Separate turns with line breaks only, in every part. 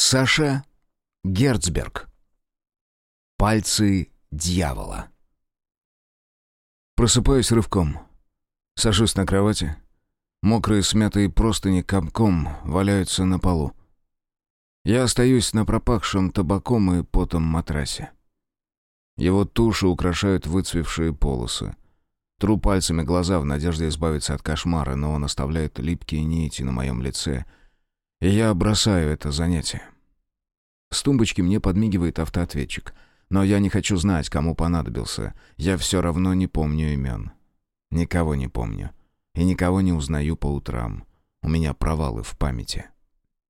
Саша Герцберг. Пальцы дьявола. Просыпаюсь рывком. Сажусь на кровати. Мокрые смятые простыни комком валяются на полу. Я остаюсь на пропахшем табаком и потом матрасе. Его тушу украшают выцвевшие полосы. Тру пальцами глаза в надежде избавиться от кошмара, но он оставляет липкие нити на моем лице, я бросаю это занятие. С тумбочки мне подмигивает автоответчик, но я не хочу знать, кому понадобился. Я все равно не помню имен. Никого не помню. И никого не узнаю по утрам. У меня провалы в памяти.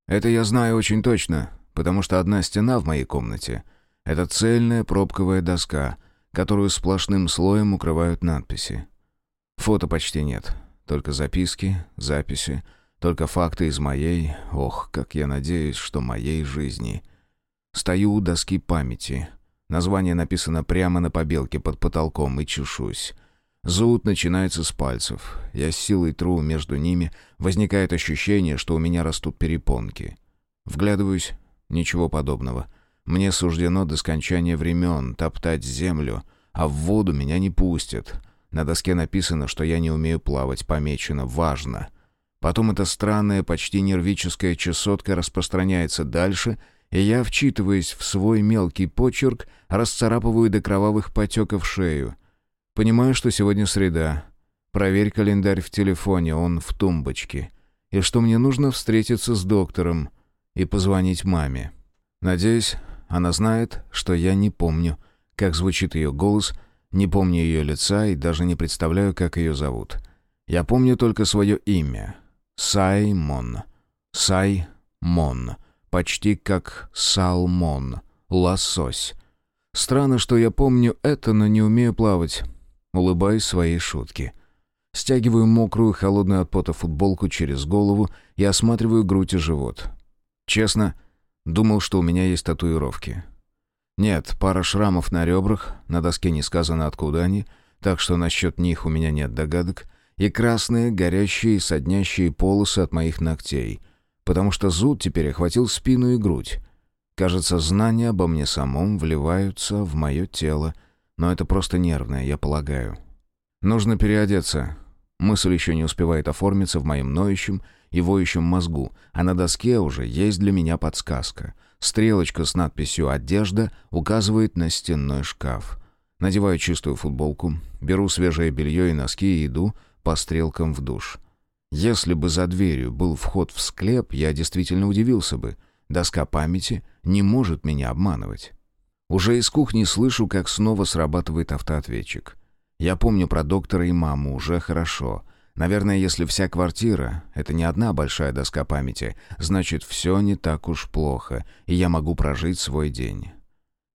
Это я знаю очень точно, потому что одна стена в моей комнате — это цельная пробковая доска, которую сплошным слоем укрывают надписи. Фото почти нет, только записки, записи, только факты из моей, ох, как я надеюсь, что моей жизни. Стою у доски памяти. Название написано прямо на побелке под потолком и чешусь. Зуд начинается с пальцев. Я с силой тру между ними. Возникает ощущение, что у меня растут перепонки. Вглядываюсь. Ничего подобного. Мне суждено до скончания времен топтать землю, а в воду меня не пустят. На доске написано, что я не умею плавать, помечено «важно». Потом эта странная, почти нервическая чесотка распространяется дальше, и я, вчитываясь в свой мелкий почерк, расцарапываю до кровавых потеков шею. Понимаю, что сегодня среда. Проверь календарь в телефоне, он в тумбочке. И что мне нужно встретиться с доктором и позвонить маме. Надеюсь, она знает, что я не помню, как звучит ее голос, не помню ее лица и даже не представляю, как ее зовут. Я помню только свое имя. Саймон. Саймон. Почти как салмон. Лосось. Странно, что я помню это, но не умею плавать. Улыбаюсь своей шутке. Стягиваю мокрую, холодную от пота футболку через голову и осматриваю грудь и живот. Честно, думал, что у меня есть татуировки. Нет, пара шрамов на ребрах, на доске не сказано, откуда они, так что насчет них у меня нет догадок, и красные, горящие, соднящие полосы от моих ногтей, потому что зуд теперь охватил спину и грудь. Кажется, знания обо мне самом вливаются в мое тело, но это просто нервное, я полагаю. Нужно переодеться. Мысль еще не успевает оформиться в моем ноющем и воющем мозгу, а на доске уже есть для меня подсказка. Стрелочка с надписью «Одежда» указывает на стенной шкаф. Надеваю чистую футболку, беру свежее белье и носки и иду по стрелкам в душ. Если бы за дверью был вход в склеп, я действительно удивился бы. Доска памяти не может меня обманывать. Уже из кухни слышу, как снова срабатывает автоответчик. Я помню про доктора и маму уже хорошо. Наверное, если вся квартира — это не одна большая доска памяти, значит, все не так уж плохо, и я могу прожить свой день.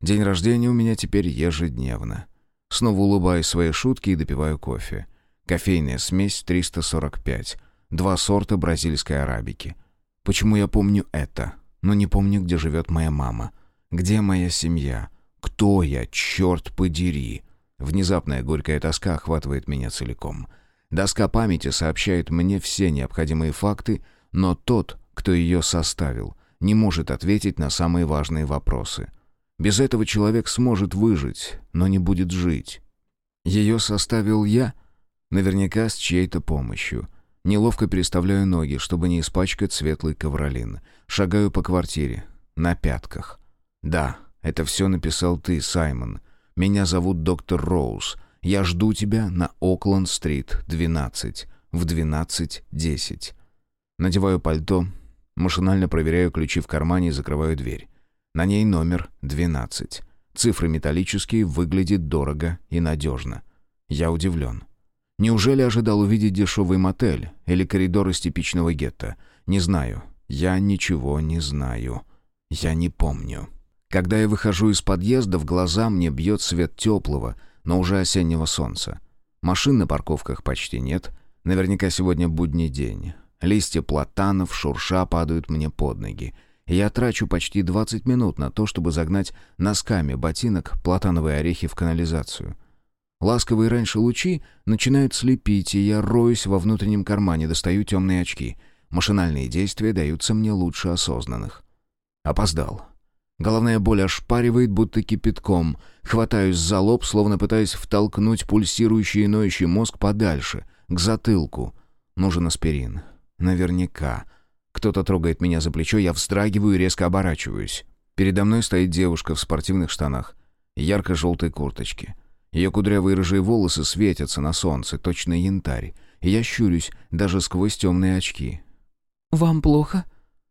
День рождения у меня теперь ежедневно. Снова улыбаюсь своей шутке и допиваю кофе. Кофейная смесь 345. Два сорта бразильской арабики. Почему я помню это, но не помню, где живет моя мама? Где моя семья? Кто я, черт подери? Внезапная горькая тоска охватывает меня целиком. Доска памяти сообщает мне все необходимые факты, но тот, кто ее составил, не может ответить на самые важные вопросы. Без этого человек сможет выжить, но не будет жить. Ее составил я, наверняка с чьей-то помощью. Неловко переставляю ноги, чтобы не испачкать светлый ковролин. Шагаю по квартире, на пятках. «Да, это все написал ты, Саймон. Меня зовут доктор Роуз. Я жду тебя на Окленд-стрит, 12, в 12.10». Надеваю пальто, машинально проверяю ключи в кармане и закрываю дверь. На ней номер 12. Цифры металлические, выглядит дорого и надежно. Я удивлен. Неужели ожидал увидеть дешевый мотель или коридор из типичного гетто? Не знаю. Я ничего не знаю. Я не помню. Когда я выхожу из подъезда, в глаза мне бьет свет теплого, но уже осеннего солнца. Машин на парковках почти нет. Наверняка сегодня будний день. Листья платанов шурша падают мне под ноги. я трачу почти 20 минут на то, чтобы загнать носками ботинок платановые орехи в канализацию. Ласковые раньше лучи начинают слепить, и я роюсь во внутреннем кармане, достаю темные очки. Машинальные действия даются мне лучше осознанных. Опоздал. Головная боль ошпаривает, будто кипятком. Хватаюсь за лоб, словно пытаясь втолкнуть пульсирующий и ноющий мозг подальше, к затылку. Нужен аспирин. Наверняка. Кто-то трогает меня за плечо, я вздрагиваю и резко оборачиваюсь. Передо мной стоит девушка в спортивных штанах, ярко-желтой курточке. Ее кудрявые рыжие волосы светятся на солнце, точно янтарь. И я щурюсь даже сквозь темные очки.
«Вам плохо?»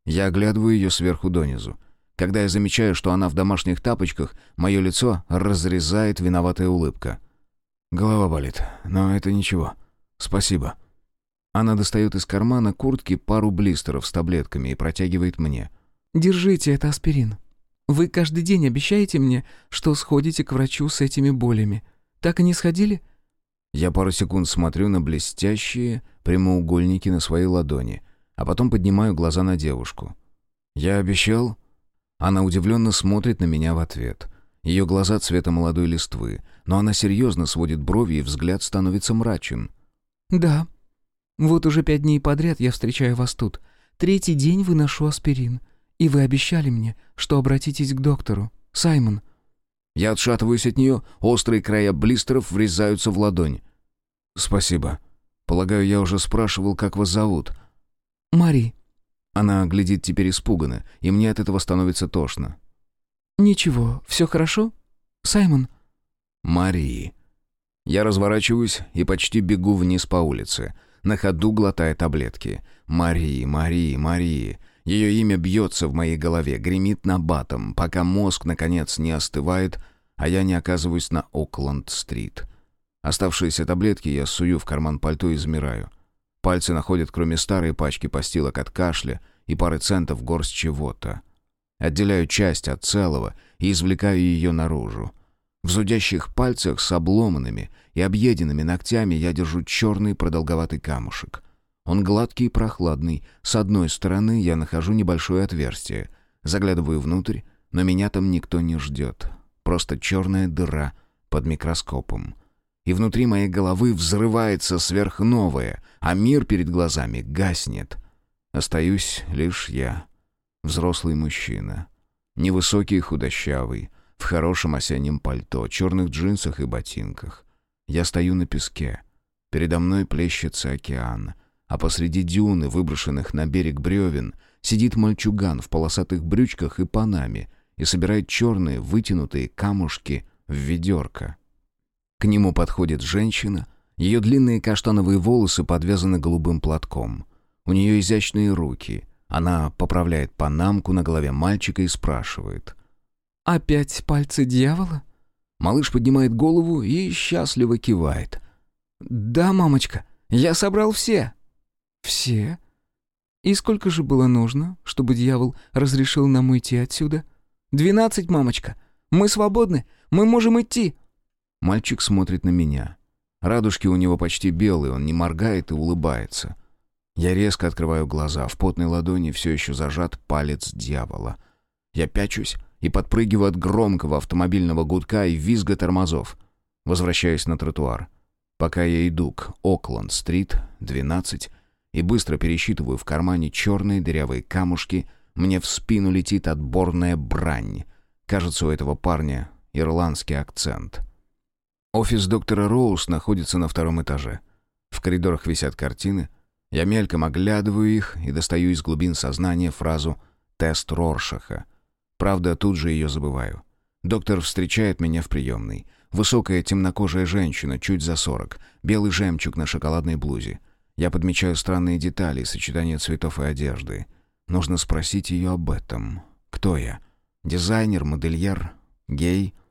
Я оглядываю ее сверху донизу. Когда я замечаю, что она в домашних тапочках, мое лицо разрезает виноватая улыбка. Голова болит, но это ничего. Спасибо. Она достает из кармана куртки пару блистеров с таблетками и протягивает мне.
«Держите, это аспирин. Вы каждый день обещаете мне, что сходите к врачу с этими болями. Так и не сходили?»
Я пару секунд смотрю на блестящие прямоугольники на своей ладони, а потом поднимаю глаза на девушку. «Я обещал?» Она удивленно смотрит на меня в ответ. Ее глаза цвета молодой листвы, но она серьезно сводит брови, и взгляд становится мрачен.
«Да. Вот уже пять дней подряд я встречаю вас тут. Третий день выношу аспирин. И вы обещали мне, что обратитесь к доктору. Саймон».
Я отшатываюсь от нее, острые края блистеров врезаются в ладонь. «Спасибо. Полагаю, я уже спрашивал, как вас зовут».
«Мари».
Она глядит теперь испуганно, и мне от этого становится тошно.
«Ничего, все хорошо? Саймон?»
«Марии». Я разворачиваюсь и почти бегу вниз по улице, на ходу глотая таблетки. «Марии, Марии, Марии». Ее имя бьется в моей голове, гремит на батом, пока мозг, наконец, не остывает, а я не оказываюсь на Окленд-стрит. Оставшиеся таблетки я сую в карман пальто и замираю. Пальцы находят, кроме старой пачки постилок от кашля и пары центов горсть чего-то. Отделяю часть от целого и извлекаю ее наружу. В зудящих пальцах с обломанными и объеденными ногтями я держу черный продолговатый камушек. Он гладкий и прохладный. С одной стороны я нахожу небольшое отверстие. Заглядываю внутрь, но меня там никто не ждет. Просто черная дыра под микроскопом и внутри моей головы взрывается сверхновое, а мир перед глазами гаснет. Остаюсь лишь я, взрослый мужчина. Невысокий и худощавый, в хорошем осеннем пальто, черных джинсах и ботинках. Я стою на песке. Передо мной плещется океан, а посреди дюны, выброшенных на берег бревен, сидит мальчуган в полосатых брючках и панаме и собирает черные вытянутые камушки в ведерко. К нему подходит женщина. Ее длинные каштановые волосы подвязаны голубым платком. У нее изящные руки. Она поправляет панамку на голове мальчика и спрашивает.
«Опять пальцы дьявола?»
Малыш поднимает голову и счастливо кивает.
«Да, мамочка, я собрал все». «Все? И сколько же было нужно, чтобы дьявол разрешил нам уйти отсюда?» «Двенадцать, мамочка. Мы свободны. Мы можем идти».
Мальчик смотрит на меня. Радужки у него почти белые, он не моргает и улыбается. Я резко открываю глаза, в потной ладони все еще зажат палец дьявола. Я пячусь и подпрыгиваю от громкого автомобильного гудка и визга тормозов. Возвращаюсь на тротуар. Пока я иду к Окленд-стрит, 12, и быстро пересчитываю в кармане черные дырявые камушки, мне в спину летит отборная брань. Кажется, у этого парня ирландский акцент. Офис доктора Роуз находится на втором этаже. В коридорах висят картины. Я мельком оглядываю их и достаю из глубин сознания фразу «тест Роршаха». Правда, тут же ее забываю. Доктор встречает меня в приемной. Высокая темнокожая женщина, чуть за сорок, белый жемчуг на шоколадной блузе. Я подмечаю странные детали, сочетание цветов и одежды. Нужно спросить ее об этом. Кто я? Дизайнер, модельер, гей —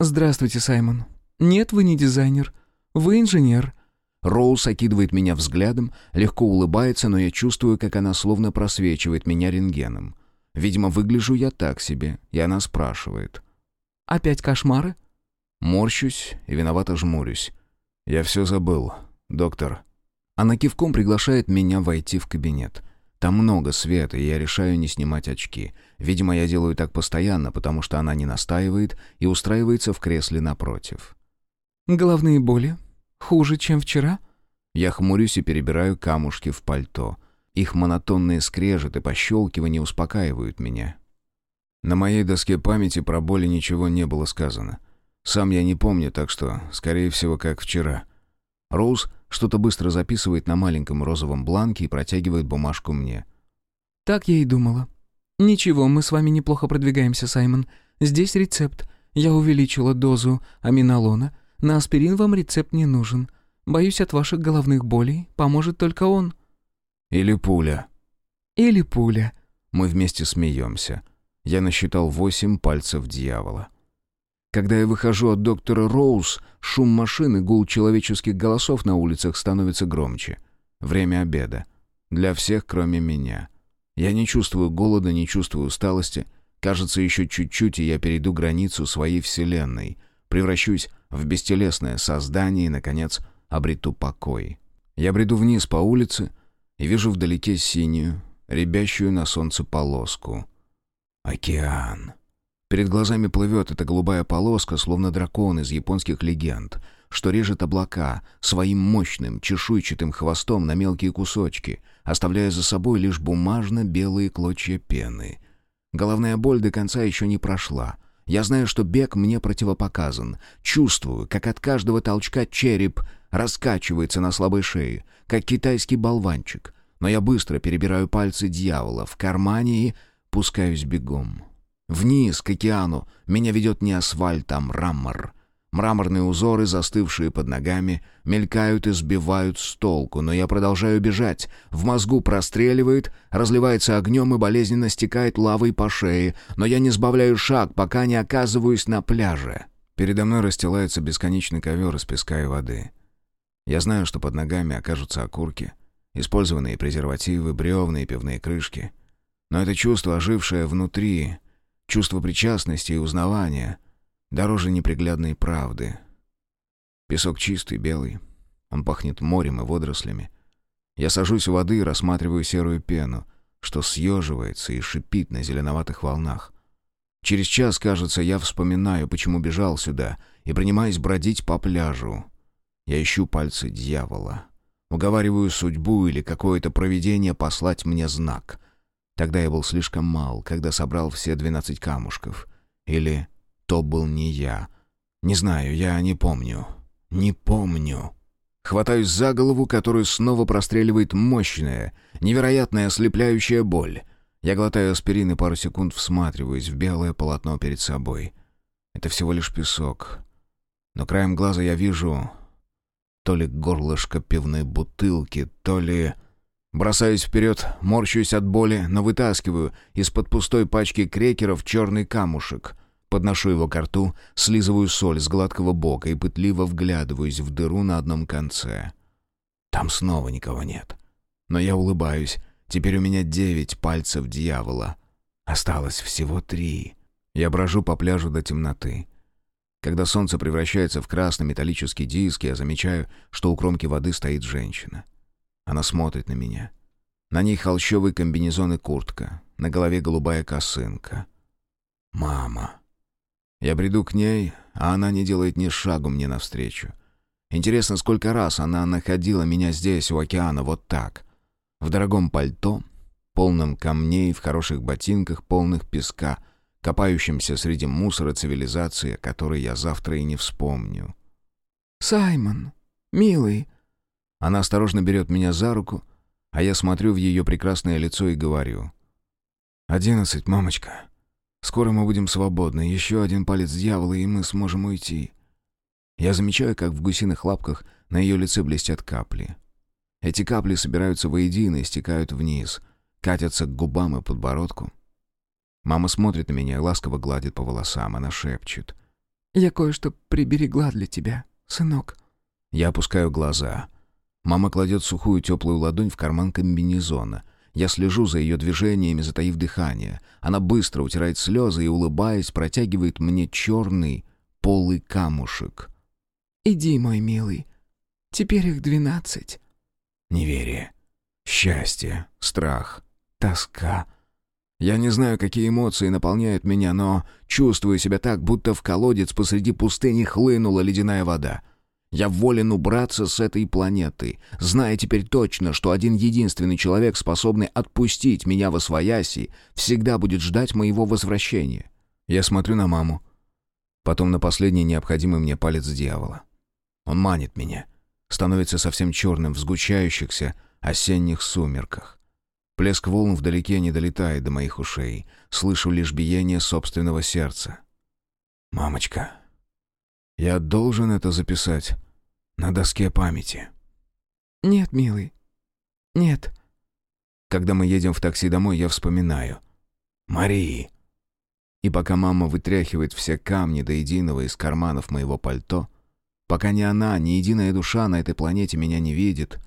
«Здравствуйте, Саймон. Нет, вы не дизайнер. Вы инженер».
Роуз окидывает меня взглядом, легко улыбается, но я чувствую, как она словно просвечивает меня рентгеном. Видимо, выгляжу я так себе, и она спрашивает.
«Опять кошмары?»
Морщусь и виновато жмурюсь. «Я все забыл, доктор». Она кивком приглашает меня войти в кабинет. Там много света, и я решаю не снимать очки. Видимо, я делаю так постоянно, потому что она не настаивает и устраивается в кресле напротив.
«Головные боли? Хуже, чем вчера?»
Я хмурюсь и перебираю камушки в пальто. Их монотонные скрежет и пощелкивания успокаивают меня. На моей доске памяти про боли ничего не было сказано. Сам я не помню, так что, скорее всего, как вчера. Роуз что-то быстро записывает на маленьком розовом бланке и протягивает бумажку мне.
«Так я и думала. Ничего, мы с вами неплохо продвигаемся, Саймон. Здесь рецепт. Я увеличила дозу аминолона. На аспирин вам рецепт не нужен. Боюсь, от ваших головных болей поможет только он».
«Или пуля».
«Или пуля».
Мы вместе смеемся. Я насчитал восемь пальцев дьявола. Когда я выхожу от доктора Роуз, шум машин и гул человеческих голосов на улицах становится громче. Время обеда. Для всех, кроме меня. Я не чувствую голода, не чувствую усталости. Кажется, еще чуть-чуть, и я перейду границу своей вселенной. Превращусь в бестелесное создание и, наконец, обрету покой. Я бреду вниз по улице и вижу вдалеке синюю, рябящую на солнце полоску — Океан. Перед глазами плывет эта голубая полоска, словно дракон из японских легенд, что режет облака своим мощным чешуйчатым хвостом на мелкие кусочки, оставляя за собой лишь бумажно-белые клочья пены. Головная боль до конца еще не прошла. Я знаю, что бег мне противопоказан. Чувствую, как от каждого толчка череп раскачивается на слабой шее, как китайский болванчик. Но я быстро перебираю пальцы дьявола в кармане и Пускаюсь бегом. Вниз, к океану, меня ведет не асфальт, а мрамор. Мраморные узоры, застывшие под ногами, мелькают и сбивают с толку, но я продолжаю бежать. В мозгу простреливает, разливается огнем и болезненно стекает лавой по шее, но я не сбавляю шаг, пока не оказываюсь на пляже. Передо мной расстилается бесконечный ковер из песка и воды. Я знаю, что под ногами окажутся окурки, использованные презервативы, бревна и пивные крышки. Но это чувство, ожившее внутри, чувство причастности и узнавания, дороже неприглядной правды. Песок чистый, белый. Он пахнет морем и водорослями. Я сажусь у воды и рассматриваю серую пену, что съеживается и шипит на зеленоватых волнах. Через час, кажется, я вспоминаю, почему бежал сюда, и принимаюсь бродить по пляжу. Я ищу пальцы дьявола. Уговариваю судьбу или какое-то провидение послать мне знак — Тогда я был слишком мал, когда собрал все двенадцать камушков. Или то был не я. Не знаю, я не помню. Не помню. Хватаюсь за голову, которую снова простреливает мощная, невероятная ослепляющая боль. Я глотаю аспирин и пару секунд всматриваюсь в белое полотно перед собой. Это всего лишь песок. Но краем глаза я вижу то ли горлышко пивной бутылки, то ли... Бросаюсь вперед, морщусь от боли, но вытаскиваю из-под пустой пачки крекеров черный камушек. Подношу его к рту, слизываю соль с гладкого бока и пытливо вглядываюсь в дыру на одном конце. Там снова никого нет. Но я улыбаюсь. Теперь у меня девять пальцев дьявола. Осталось всего три. Я брожу по пляжу до темноты. Когда солнце превращается в красный металлический диск, я замечаю, что у кромки воды стоит женщина. Она смотрит на меня. На ней холщовый комбинезон и куртка. На голове голубая косынка. «Мама». Я бреду к ней, а она не делает ни шагу мне навстречу. Интересно, сколько раз она находила меня здесь, у океана, вот так. В дорогом пальто, полном камней, в хороших ботинках, полных песка, копающимся среди мусора цивилизации, о которой я завтра и не вспомню.
«Саймон, милый»,
она осторожно берет меня за руку, а я смотрю в ее прекрасное лицо и говорю. «Одиннадцать, мамочка. Скоро мы будем свободны. Еще один палец дьявола, и мы сможем уйти». Я замечаю, как в гусиных лапках на ее лице блестят капли. Эти капли собираются воедино и стекают вниз, катятся к губам и подбородку. Мама смотрит на меня и ласково гладит по волосам. Она шепчет.
«Я кое-что приберегла для тебя, сынок».
Я опускаю глаза — Мама кладет сухую теплую ладонь в карман комбинезона. Я слежу за ее движениями, затаив дыхание. Она быстро утирает слезы и, улыбаясь, протягивает мне черный полый камушек.
«Иди, мой милый. Теперь их двенадцать».
Неверие. Счастье, страх, тоска. Я не знаю, какие эмоции наполняют меня, но чувствую себя так, будто в колодец посреди пустыни хлынула ледяная вода. Я волен убраться с этой планеты, зная теперь точно, что один единственный человек, способный отпустить меня во свояси, всегда будет ждать моего возвращения. Я смотрю на маму, потом на последний необходимый мне палец дьявола. Он манит меня, становится совсем черным в сгущающихся осенних сумерках. Плеск волн вдалеке не долетает до моих ушей, слышу лишь биение собственного сердца. «Мамочка, я должен это записать на доске памяти».
«Нет, милый, нет».
Когда мы едем в такси домой, я вспоминаю. «Марии». И пока мама вытряхивает все камни до единого из карманов моего пальто, пока ни она, ни единая душа на этой планете меня не видит,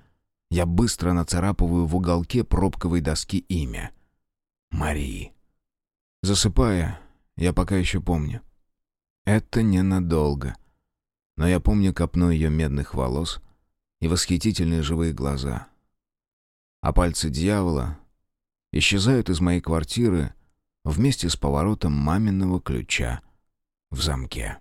я быстро нацарапываю в уголке пробковой доски имя. Марии. Засыпая, я пока еще помню. Это ненадолго. Но я помню копну ее медных волос и восхитительные живые глаза. А пальцы дьявола исчезают из моей квартиры вместе с поворотом маминого ключа в замке.